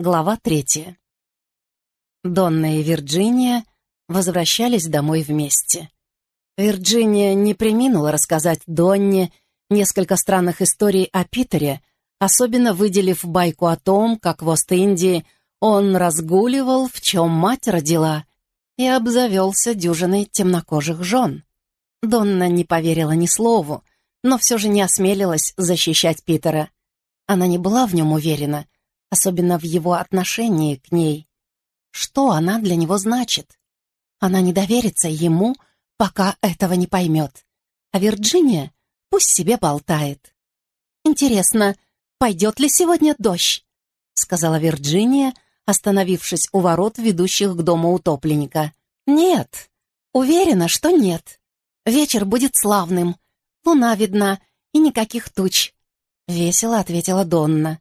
Глава третья. Донна и Вирджиния возвращались домой вместе. Вирджиния не приминула рассказать Донне несколько странных историй о Питере, особенно выделив байку о том, как в Ост-Индии он разгуливал, в чем мать родила, и обзавелся дюжиной темнокожих жен. Донна не поверила ни слову, но все же не осмелилась защищать Питера. Она не была в нем уверена, особенно в его отношении к ней. Что она для него значит? Она не доверится ему, пока этого не поймет. А Вирджиния пусть себе болтает. «Интересно, пойдет ли сегодня дождь?» — сказала Вирджиния, остановившись у ворот, ведущих к дому утопленника. «Нет, уверена, что нет. Вечер будет славным, луна видна и никаких туч», — весело ответила Донна.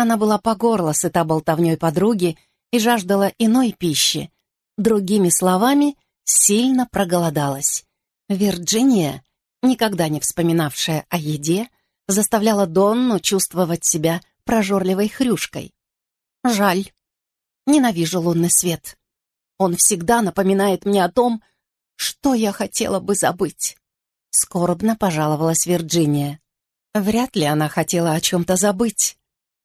Она была по горло сыта болтовней подруги и жаждала иной пищи. Другими словами, сильно проголодалась. Вирджиния, никогда не вспоминавшая о еде, заставляла Донну чувствовать себя прожорливой хрюшкой. Жаль. Ненавижу лунный свет. Он всегда напоминает мне о том, что я хотела бы забыть. Скорбно пожаловалась Вирджиния. Вряд ли она хотела о чем-то забыть.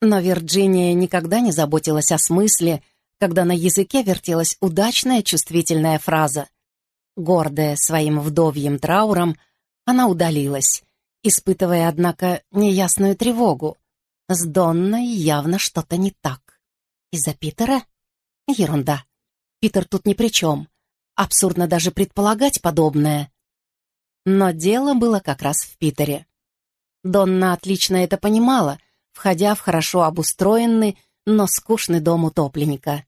Но Вирджиния никогда не заботилась о смысле, когда на языке вертелась удачная чувствительная фраза. Гордая своим вдовьим трауром, она удалилась, испытывая, однако, неясную тревогу. С Донной явно что-то не так. Из-за Питера? Ерунда. Питер тут ни при чем. Абсурдно даже предполагать подобное. Но дело было как раз в Питере. Донна отлично это понимала — входя в хорошо обустроенный, но скучный дом утопленника.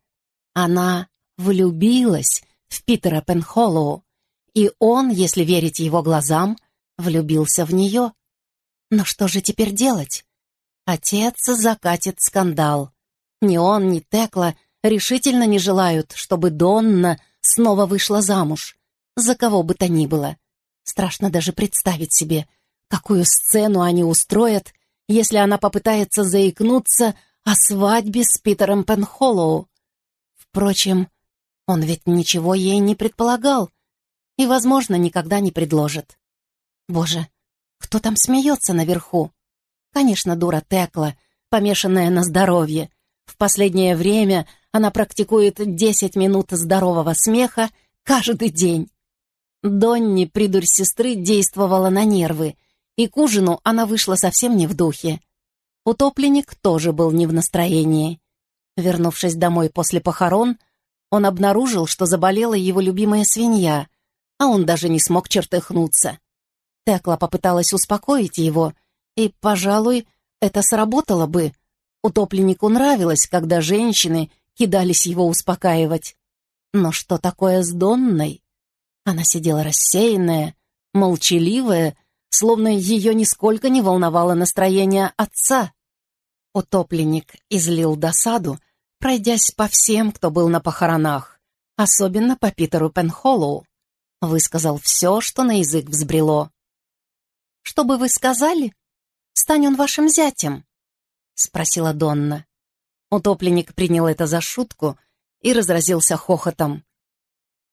Она влюбилась в Питера Пенхоллоу, и он, если верить его глазам, влюбился в нее. Но что же теперь делать? Отец закатит скандал. Ни он, ни Текла решительно не желают, чтобы Донна снова вышла замуж, за кого бы то ни было. Страшно даже представить себе, какую сцену они устроят, если она попытается заикнуться о свадьбе с Питером Пенхоллоу. Впрочем, он ведь ничего ей не предполагал и, возможно, никогда не предложит. Боже, кто там смеется наверху? Конечно, дура Текла, помешанная на здоровье. В последнее время она практикует десять минут здорового смеха каждый день. Донни, придурь сестры, действовала на нервы, и к ужину она вышла совсем не в духе. Утопленник тоже был не в настроении. Вернувшись домой после похорон, он обнаружил, что заболела его любимая свинья, а он даже не смог чертыхнуться. Текла попыталась успокоить его, и, пожалуй, это сработало бы. Утопленнику нравилось, когда женщины кидались его успокаивать. Но что такое с Донной? Она сидела рассеянная, молчаливая, словно ее нисколько не волновало настроение отца. Утопленник излил досаду, пройдясь по всем, кто был на похоронах, особенно по Питеру Пенхоллоу. Высказал все, что на язык взбрело. «Что бы вы сказали? Стань он вашим зятем?» — спросила Донна. Утопленник принял это за шутку и разразился хохотом.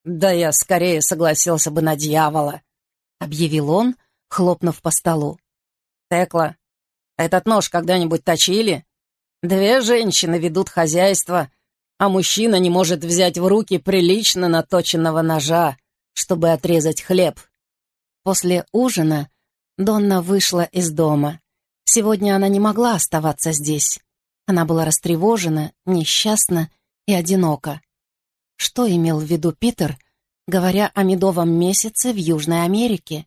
«Да я скорее согласился бы на дьявола», — объявил он, хлопнув по столу. «Текла, этот нож когда-нибудь точили? Две женщины ведут хозяйство, а мужчина не может взять в руки прилично наточенного ножа, чтобы отрезать хлеб». После ужина Донна вышла из дома. Сегодня она не могла оставаться здесь. Она была растревожена, несчастна и одинока. Что имел в виду Питер, говоря о медовом месяце в Южной Америке?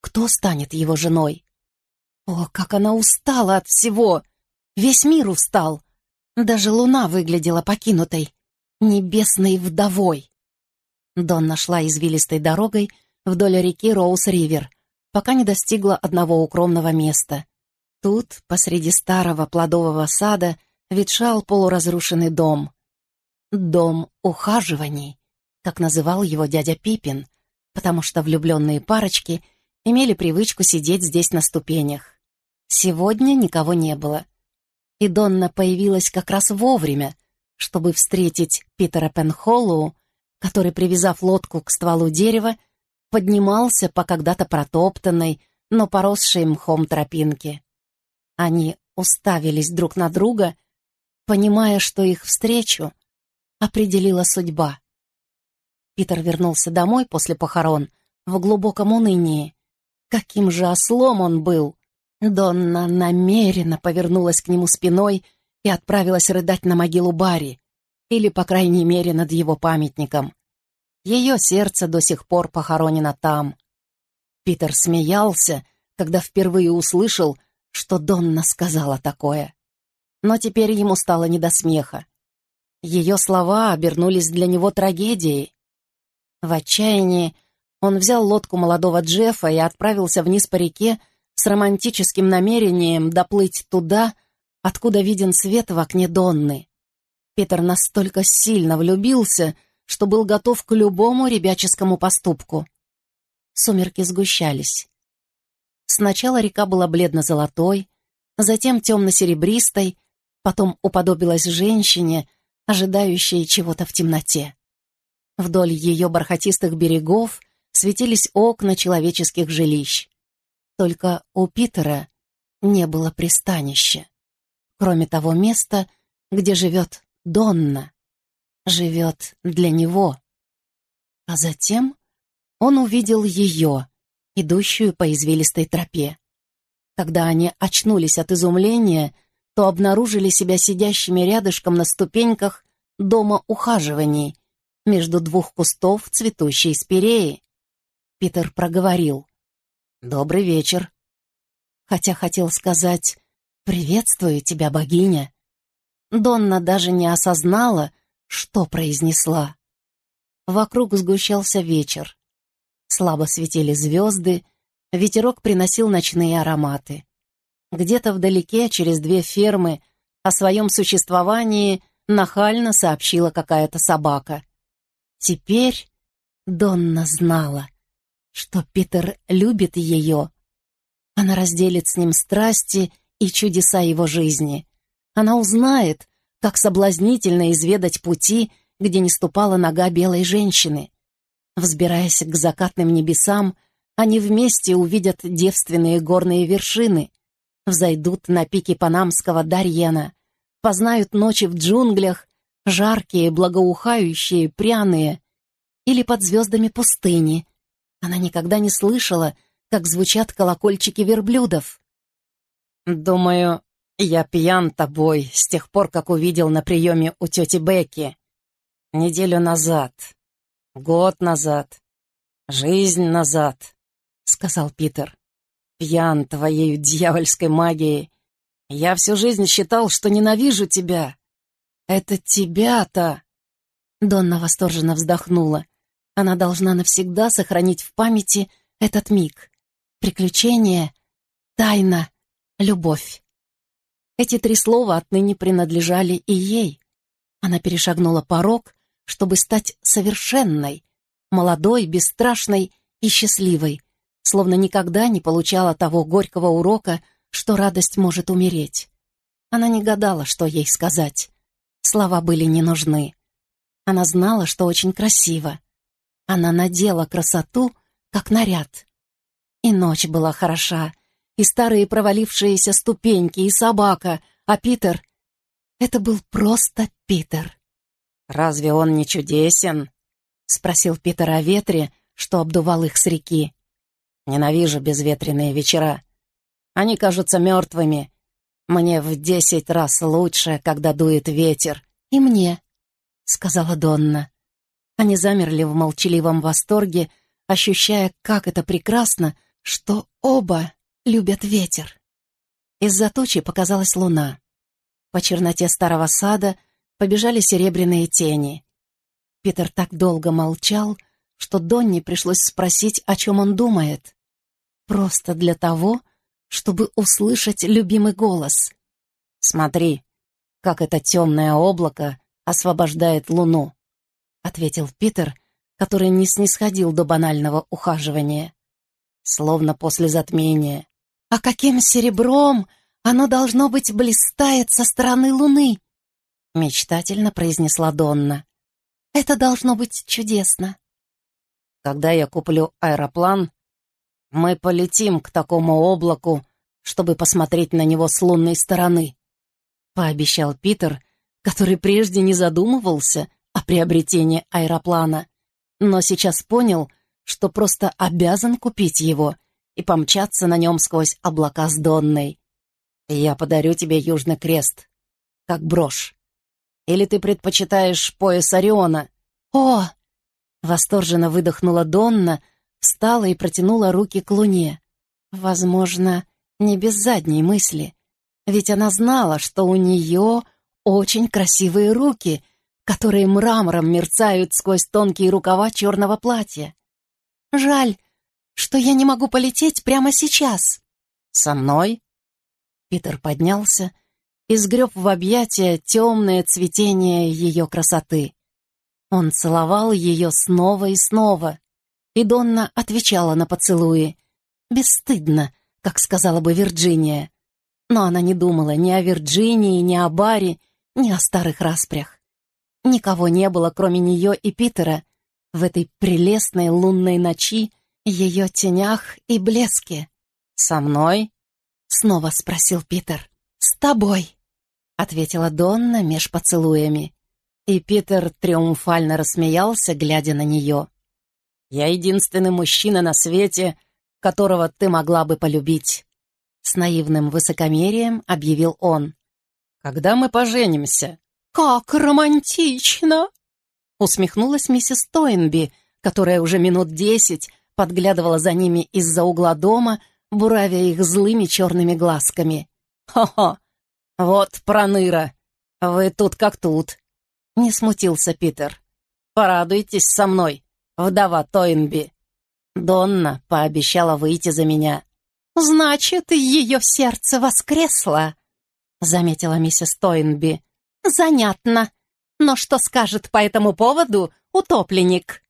Кто станет его женой? О, как она устала от всего! Весь мир устал. Даже луна выглядела покинутой, небесной вдовой. Донна шла извилистой дорогой вдоль реки Роуз-Ривер, пока не достигла одного укромного места. Тут, посреди старого плодового сада, ветшал полуразрушенный дом. Дом ухаживаний, как называл его дядя Пипин, потому что влюбленные парочки — имели привычку сидеть здесь на ступенях. Сегодня никого не было. И Донна появилась как раз вовремя, чтобы встретить Питера Пенхоллоу, который, привязав лодку к стволу дерева, поднимался по когда-то протоптанной, но поросшей мхом тропинке. Они уставились друг на друга, понимая, что их встречу определила судьба. Питер вернулся домой после похорон в глубоком унынии. Каким же ослом он был! Донна намеренно повернулась к нему спиной и отправилась рыдать на могилу Барри, или, по крайней мере, над его памятником. Ее сердце до сих пор похоронено там. Питер смеялся, когда впервые услышал, что Донна сказала такое. Но теперь ему стало не до смеха. Ее слова обернулись для него трагедией. В отчаянии он взял лодку молодого Джеффа и отправился вниз по реке с романтическим намерением доплыть туда, откуда виден свет в окне Донны. Питер настолько сильно влюбился, что был готов к любому ребяческому поступку. Сумерки сгущались. Сначала река была бледно-золотой, затем темно-серебристой, потом уподобилась женщине, ожидающей чего-то в темноте. Вдоль ее бархатистых берегов светились окна человеческих жилищ. Только у Питера не было пристанища, кроме того места, где живет Донна, живет для него. А затем он увидел ее, идущую по извилистой тропе. Когда они очнулись от изумления, то обнаружили себя сидящими рядышком на ступеньках дома ухаживаний между двух кустов цветущей спиреи. Питер проговорил «Добрый вечер», хотя хотел сказать «Приветствую тебя, богиня». Донна даже не осознала, что произнесла. Вокруг сгущался вечер. Слабо светили звезды, ветерок приносил ночные ароматы. Где-то вдалеке, через две фермы, о своем существовании нахально сообщила какая-то собака. Теперь Донна знала, что Питер любит ее. Она разделит с ним страсти и чудеса его жизни. Она узнает, как соблазнительно изведать пути, где не ступала нога белой женщины. Взбираясь к закатным небесам, они вместе увидят девственные горные вершины, взойдут на пике панамского Дарьена, познают ночи в джунглях, жаркие, благоухающие, пряные, или под звездами пустыни. Она никогда не слышала, как звучат колокольчики верблюдов. «Думаю, я пьян тобой с тех пор, как увидел на приеме у тети Бекки. Неделю назад, год назад, жизнь назад», — сказал Питер. «Пьян твоей дьявольской магией. Я всю жизнь считал, что ненавижу тебя. Это тебя-то!» Донна восторженно вздохнула. Она должна навсегда сохранить в памяти этот миг. Приключение, тайна, любовь. Эти три слова отныне принадлежали и ей. Она перешагнула порог, чтобы стать совершенной, молодой, бесстрашной и счастливой, словно никогда не получала того горького урока, что радость может умереть. Она не гадала, что ей сказать. Слова были не нужны. Она знала, что очень красиво. Она надела красоту, как наряд. И ночь была хороша, и старые провалившиеся ступеньки, и собака, а Питер... Это был просто Питер. «Разве он не чудесен?» — спросил Питер о ветре, что обдувал их с реки. «Ненавижу безветренные вечера. Они кажутся мертвыми. Мне в десять раз лучше, когда дует ветер. И мне», — сказала Донна. Они замерли в молчаливом восторге, ощущая, как это прекрасно, что оба любят ветер. Из-за тучи показалась луна. По черноте старого сада побежали серебряные тени. Питер так долго молчал, что Донни пришлось спросить, о чем он думает. Просто для того, чтобы услышать любимый голос. «Смотри, как это темное облако освобождает луну». — ответил Питер, который не снисходил до банального ухаживания. Словно после затмения. «А каким серебром оно должно быть блистает со стороны луны?» — мечтательно произнесла Донна. «Это должно быть чудесно». «Когда я куплю аэроплан, мы полетим к такому облаку, чтобы посмотреть на него с лунной стороны», — пообещал Питер, который прежде не задумывался о приобретении аэроплана, но сейчас понял, что просто обязан купить его и помчаться на нем сквозь облака с Донной. «Я подарю тебе Южный Крест, как брошь. Или ты предпочитаешь пояс Ориона?» «О!» — восторженно выдохнула Донна, встала и протянула руки к луне. Возможно, не без задней мысли, ведь она знала, что у нее очень красивые руки, которые мрамором мерцают сквозь тонкие рукава черного платья. «Жаль, что я не могу полететь прямо сейчас». «Со мной?» Питер поднялся и сгреб в объятия темное цветение ее красоты. Он целовал ее снова и снова, и Донна отвечала на поцелуи. Бесстыдно, как сказала бы Вирджиния. Но она не думала ни о Вирджинии, ни о Баре, ни о старых распрях. Никого не было, кроме нее и Питера, в этой прелестной лунной ночи, ее тенях и блеске. «Со мной?» — снова спросил Питер. «С тобой», — ответила Донна меж поцелуями. И Питер триумфально рассмеялся, глядя на нее. «Я единственный мужчина на свете, которого ты могла бы полюбить», — с наивным высокомерием объявил он. «Когда мы поженимся?» «Как романтично!» Усмехнулась миссис Тойнби, которая уже минут десять подглядывала за ними из-за угла дома, буравя их злыми черными глазками. «Хо-хо! Вот проныра! Вы тут как тут!» Не смутился Питер. «Порадуйтесь со мной, вдова Тойнби!» Донна пообещала выйти за меня. «Значит, ее сердце воскресло!» Заметила миссис Тойнби. «Занятно. Но что скажет по этому поводу утопленник?»